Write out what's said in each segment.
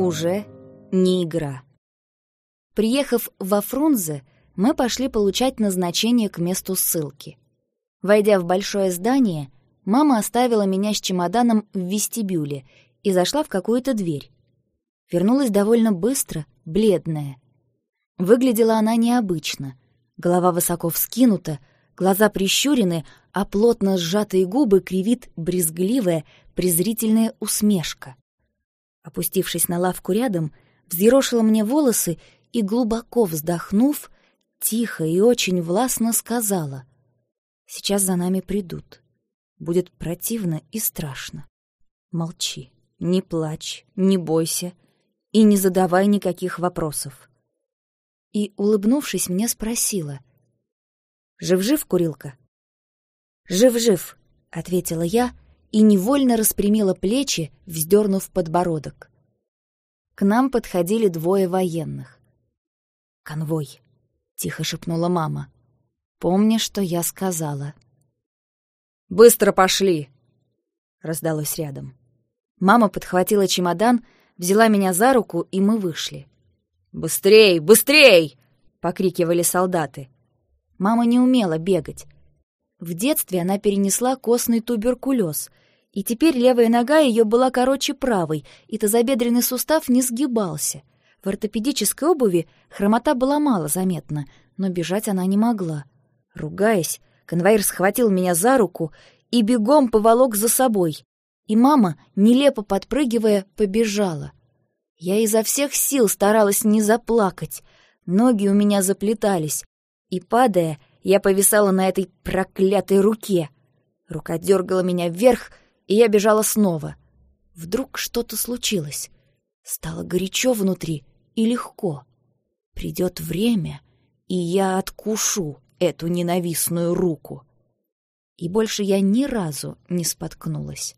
уже не игра. Приехав во Фрунзе, мы пошли получать назначение к месту ссылки. Войдя в большое здание, мама оставила меня с чемоданом в вестибюле и зашла в какую-то дверь. Вернулась довольно быстро, бледная. Выглядела она необычно. Голова высоко вскинута, глаза прищурены, а плотно сжатые губы кривит брезгливая, презрительная усмешка. Опустившись на лавку рядом, взъерошила мне волосы и, глубоко вздохнув, тихо и очень властно сказала «Сейчас за нами придут. Будет противно и страшно. Молчи, не плачь, не бойся и не задавай никаких вопросов». И, улыбнувшись, мне спросила «Жив-жив, курилка?» «Жив-жив», — ответила я, — и невольно распрямила плечи, вздернув подбородок. К нам подходили двое военных. «Конвой», — тихо шепнула мама. «Помни, что я сказала». «Быстро пошли!» — раздалось рядом. Мама подхватила чемодан, взяла меня за руку, и мы вышли. «Быстрей, быстрей!» — покрикивали солдаты. Мама не умела бегать. В детстве она перенесла костный туберкулез, и теперь левая нога ее была короче правой, и тазобедренный сустав не сгибался. В ортопедической обуви хромота была мало заметна, но бежать она не могла. Ругаясь, конвоир схватил меня за руку и бегом поволок за собой. И мама, нелепо подпрыгивая, побежала. Я изо всех сил старалась не заплакать. Ноги у меня заплетались. И, падая, я повисала на этой проклятой руке. Рука дергала меня вверх, и я бежала снова. Вдруг что-то случилось. Стало горячо внутри и легко. Придет время, и я откушу эту ненавистную руку. И больше я ни разу не споткнулась.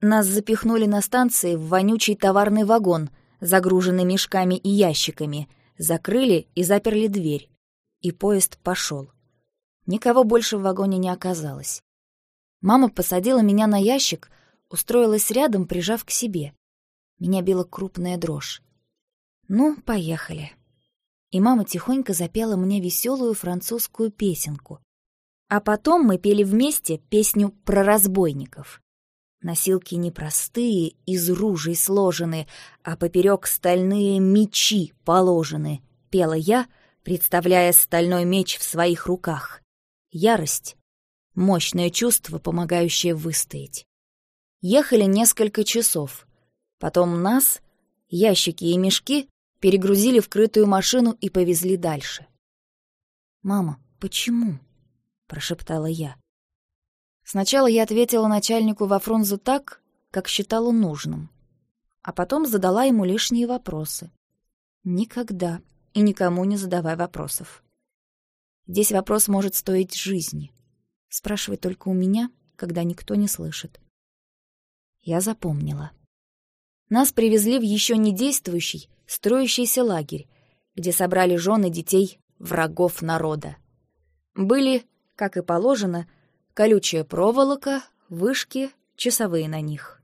Нас запихнули на станции в вонючий товарный вагон, загруженный мешками и ящиками, закрыли и заперли дверь. И поезд пошел. Никого больше в вагоне не оказалось. Мама посадила меня на ящик, устроилась рядом, прижав к себе. Меня била крупная дрожь. «Ну, поехали». И мама тихонько запела мне веселую французскую песенку. А потом мы пели вместе песню про разбойников. Носилки непростые, из ружей сложены, а поперек стальные мечи положены, пела я, представляя стальной меч в своих руках. Ярость Мощное чувство, помогающее выстоять. Ехали несколько часов. Потом нас, ящики и мешки, перегрузили в крытую машину и повезли дальше. «Мама, почему?» — прошептала я. Сначала я ответила начальнику во Фрунзе так, как считала нужным, а потом задала ему лишние вопросы. Никогда и никому не задавай вопросов. Здесь вопрос может стоить жизни. Спрашивать только у меня, когда никто не слышит. Я запомнила. Нас привезли в еще не действующий, строящийся лагерь, где собрали жены детей врагов народа. Были, как и положено, колючая проволока, вышки, часовые на них.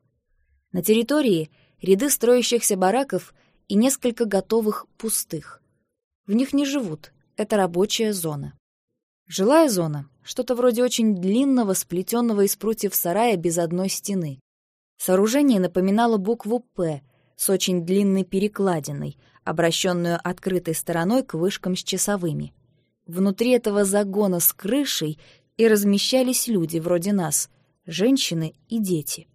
На территории ряды строящихся бараков и несколько готовых пустых. В них не живут, это рабочая зона. Жилая зона — что-то вроде очень длинного, сплетенного из прутьев сарая без одной стены. Сооружение напоминало букву «П» с очень длинной перекладиной, обращенную открытой стороной к вышкам с часовыми. Внутри этого загона с крышей и размещались люди вроде нас, женщины и дети.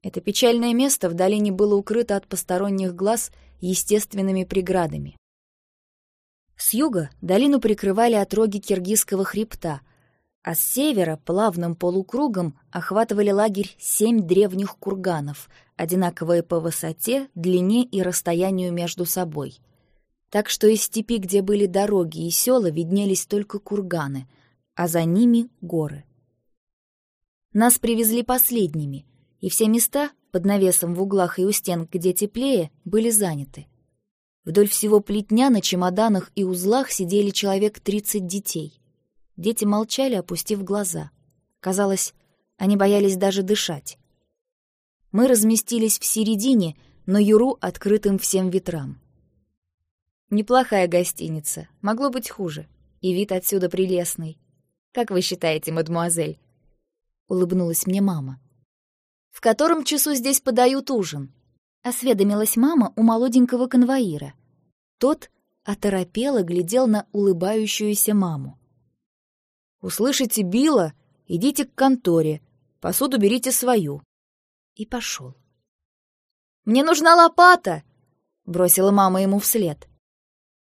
Это печальное место в долине было укрыто от посторонних глаз естественными преградами. С юга долину прикрывали отроги Киргизского хребта, а с севера плавным полукругом охватывали лагерь семь древних курганов, одинаковые по высоте, длине и расстоянию между собой. Так что из степи, где были дороги и села, виднелись только курганы, а за ними — горы. Нас привезли последними, и все места, под навесом в углах и у стен, где теплее, были заняты — Вдоль всего плетня на чемоданах и узлах сидели человек тридцать детей. Дети молчали, опустив глаза. Казалось, они боялись даже дышать. Мы разместились в середине, но Юру открытым всем ветрам. Неплохая гостиница, могло быть хуже, и вид отсюда прелестный. Как вы считаете, мадемуазель? Улыбнулась мне мама. В котором часу здесь подают ужин? Осведомилась мама у молоденького конвоира. Тот оторопело глядел на улыбающуюся маму. «Услышите Билла, идите к конторе, посуду берите свою». И пошел. «Мне нужна лопата!» — бросила мама ему вслед.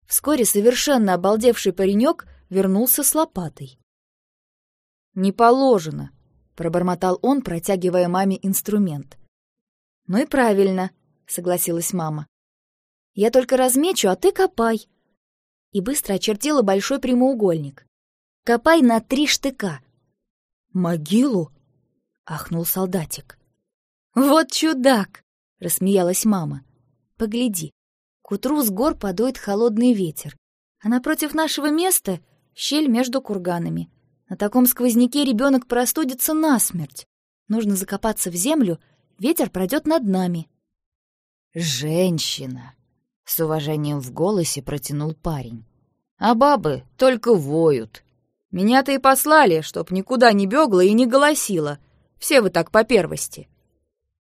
Вскоре совершенно обалдевший паренек вернулся с лопатой. «Не положено», — пробормотал он, протягивая маме инструмент. «Ну и правильно», — согласилась мама. «Я только размечу, а ты копай». И быстро очертила большой прямоугольник. «Копай на три штыка». «Могилу?» — ахнул солдатик. «Вот чудак!» — рассмеялась мама. «Погляди, к утру с гор подует холодный ветер, а напротив нашего места — щель между курганами. На таком сквозняке ребенок простудится насмерть. Нужно закопаться в землю, ветер пройдет над нами». «Женщина!» — с уважением в голосе протянул парень. «А бабы только воют. Меня-то и послали, чтоб никуда не бегла и не голосила. Все вы так по первости»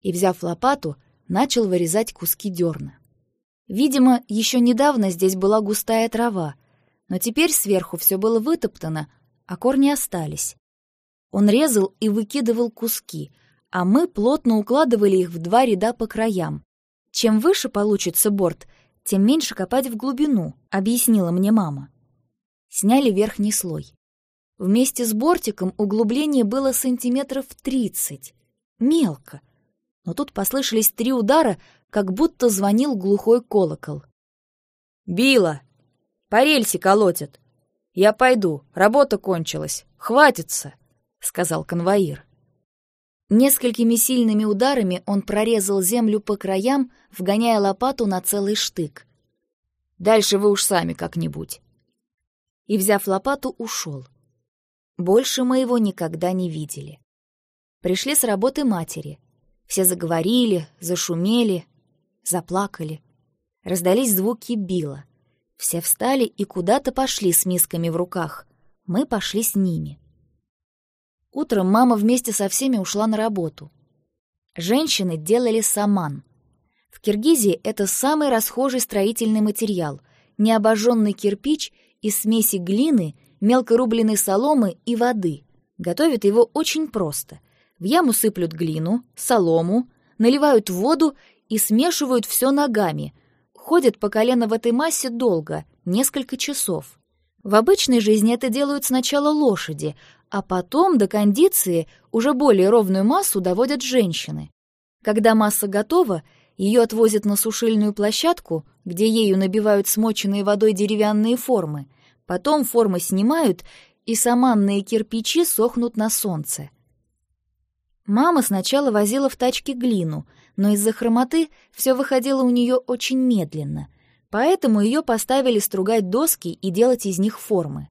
и, взяв лопату, начал вырезать куски дерна. Видимо, еще недавно здесь была густая трава, но теперь сверху все было вытоптано, а корни остались. Он резал и выкидывал куски, а мы плотно укладывали их в два ряда по краям. Чем выше получится борт, тем меньше копать в глубину, объяснила мне мама. Сняли верхний слой. Вместе с бортиком углубление было сантиметров тридцать. Мелко — но тут послышались три удара, как будто звонил глухой колокол. «Била! По рельсе колотят! Я пойду, работа кончилась, хватится!» — сказал конвоир. Несколькими сильными ударами он прорезал землю по краям, вгоняя лопату на целый штык. «Дальше вы уж сами как-нибудь». И, взяв лопату, ушел. Больше мы его никогда не видели. Пришли с работы матери — все заговорили, зашумели, заплакали. Раздались звуки била. Все встали и куда-то пошли с мисками в руках. Мы пошли с ними. Утром мама вместе со всеми ушла на работу. Женщины делали саман. В Киргизии это самый расхожий строительный материал, необожженный кирпич из смеси глины, мелко рубленной соломы и воды. Готовят его очень просто — в яму сыплют глину, солому, наливают воду и смешивают все ногами. Ходят по колено в этой массе долго, несколько часов. В обычной жизни это делают сначала лошади, а потом до кондиции уже более ровную массу доводят женщины. Когда масса готова, ее отвозят на сушильную площадку, где ею набивают смоченные водой деревянные формы. Потом формы снимают, и саманные кирпичи сохнут на солнце. Мама сначала возила в тачке глину, но из-за хромоты все выходило у нее очень медленно, поэтому ее поставили стругать доски и делать из них формы.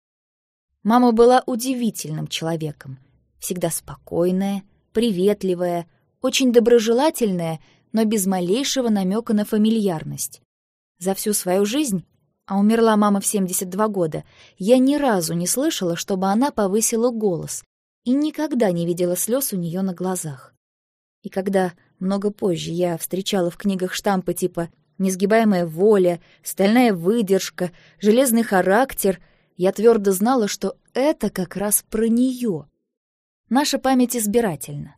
Мама была удивительным человеком, всегда спокойная, приветливая, очень доброжелательная, но без малейшего намека на фамильярность. За всю свою жизнь, а умерла мама в 72 года, я ни разу не слышала, чтобы она повысила голос и никогда не видела слез у нее на глазах. И когда много позже я встречала в книгах штампы типа «несгибаемая воля», «стальная выдержка», «железный характер», я твердо знала, что это как раз про нее. Наша память избирательна.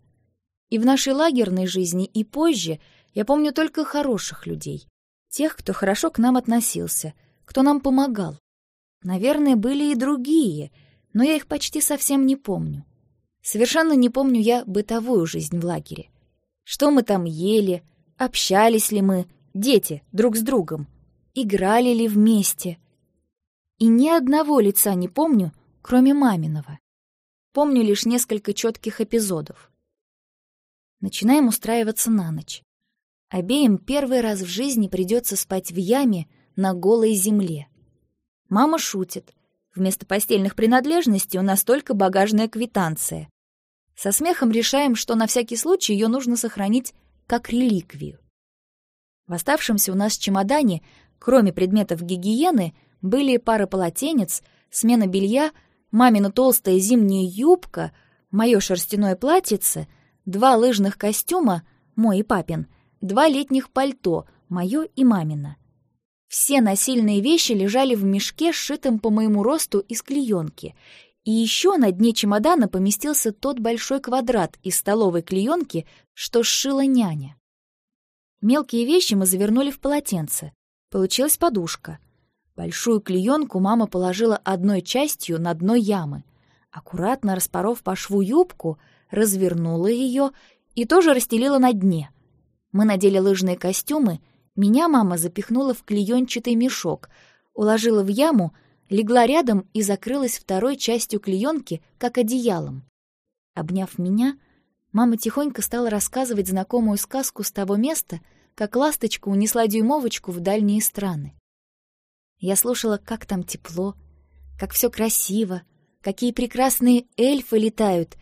И в нашей лагерной жизни, и позже я помню только хороших людей, тех, кто хорошо к нам относился, кто нам помогал. Наверное, были и другие, но я их почти совсем не помню. Совершенно не помню я бытовую жизнь в лагере. Что мы там ели, общались ли мы, дети, друг с другом, играли ли вместе. И ни одного лица не помню, кроме маминого. Помню лишь несколько четких эпизодов. Начинаем устраиваться на ночь. Обеим первый раз в жизни придется спать в яме на голой земле. Мама шутит. Вместо постельных принадлежностей у нас только багажная квитанция. Со смехом решаем, что на всякий случай ее нужно сохранить как реликвию. В оставшемся у нас чемодане, кроме предметов гигиены, были пара полотенец, смена белья, мамина толстая зимняя юбка, мое шерстяное платьице, два лыжных костюма, мой и папин, два летних пальто, мое и мамино. Все насильные вещи лежали в мешке, сшитом по моему росту из клеенки, и еще на дне чемодана поместился тот большой квадрат из столовой клеенки, что сшила няня. Мелкие вещи мы завернули в полотенце. Получилась подушка. Большую клеенку мама положила одной частью на дно ямы. Аккуратно распоров по шву юбку, развернула ее и тоже расстелила на дне. Мы надели лыжные костюмы, меня мама запихнула в клеенчатый мешок, уложила в яму, легла рядом и закрылась второй частью клеенки, как одеялом. Обняв меня, мама тихонько стала рассказывать знакомую сказку с того места, как ласточка унесла дюймовочку в дальние страны. Я слушала, как там тепло, как все красиво, какие прекрасные эльфы летают,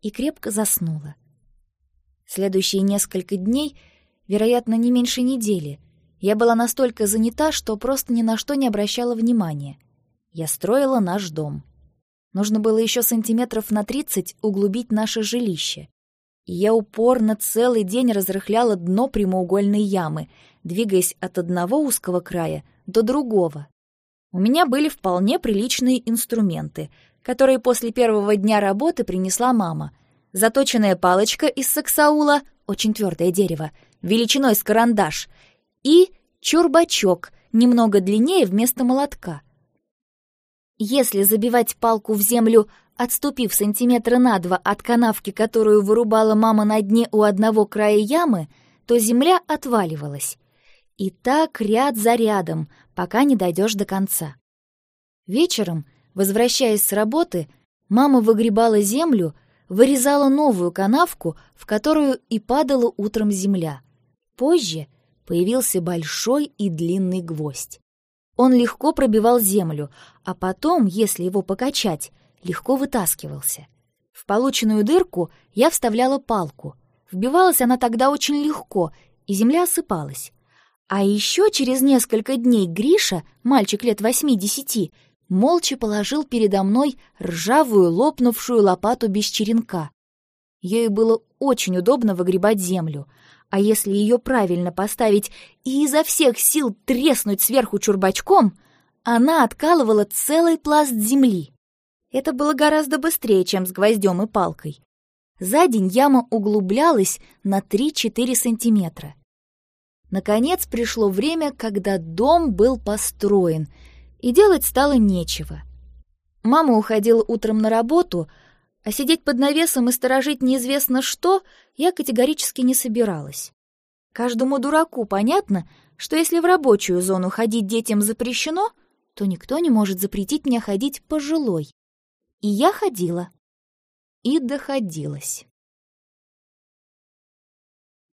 и крепко заснула. Следующие несколько дней, вероятно, не меньше недели, я была настолько занята, что просто ни на что не обращала внимания. Я строила наш дом. Нужно было еще сантиметров на тридцать углубить наше жилище. И я упорно целый день разрыхляла дно прямоугольной ямы, двигаясь от одного узкого края до другого. У меня были вполне приличные инструменты, которые после первого дня работы принесла мама. Заточенная палочка из саксаула, очень твердое дерево, величиной с карандаш, и чурбачок, немного длиннее вместо молотка — если забивать палку в землю, отступив сантиметра на два от канавки, которую вырубала мама на дне у одного края ямы, то земля отваливалась. И так ряд за рядом, пока не дойдешь до конца. Вечером, возвращаясь с работы, мама выгребала землю, вырезала новую канавку, в которую и падала утром земля. Позже появился большой и длинный гвоздь. Он легко пробивал землю, а потом, если его покачать, легко вытаскивался. В полученную дырку я вставляла палку. Вбивалась она тогда очень легко, и земля осыпалась. А еще через несколько дней Гриша, мальчик лет восьми-десяти, молча положил передо мной ржавую лопнувшую лопату без черенка. Ей было очень удобно выгребать землю, а если ее правильно поставить и изо всех сил треснуть сверху чурбачком, она откалывала целый пласт земли. Это было гораздо быстрее, чем с гвоздем и палкой. За день яма углублялась на 3-4 сантиметра. Наконец пришло время, когда дом был построен, и делать стало нечего. Мама уходила утром на работу — а сидеть под навесом и сторожить неизвестно что я категорически не собиралась. Каждому дураку понятно, что если в рабочую зону ходить детям запрещено, то никто не может запретить мне ходить пожилой. И я ходила. И доходилась.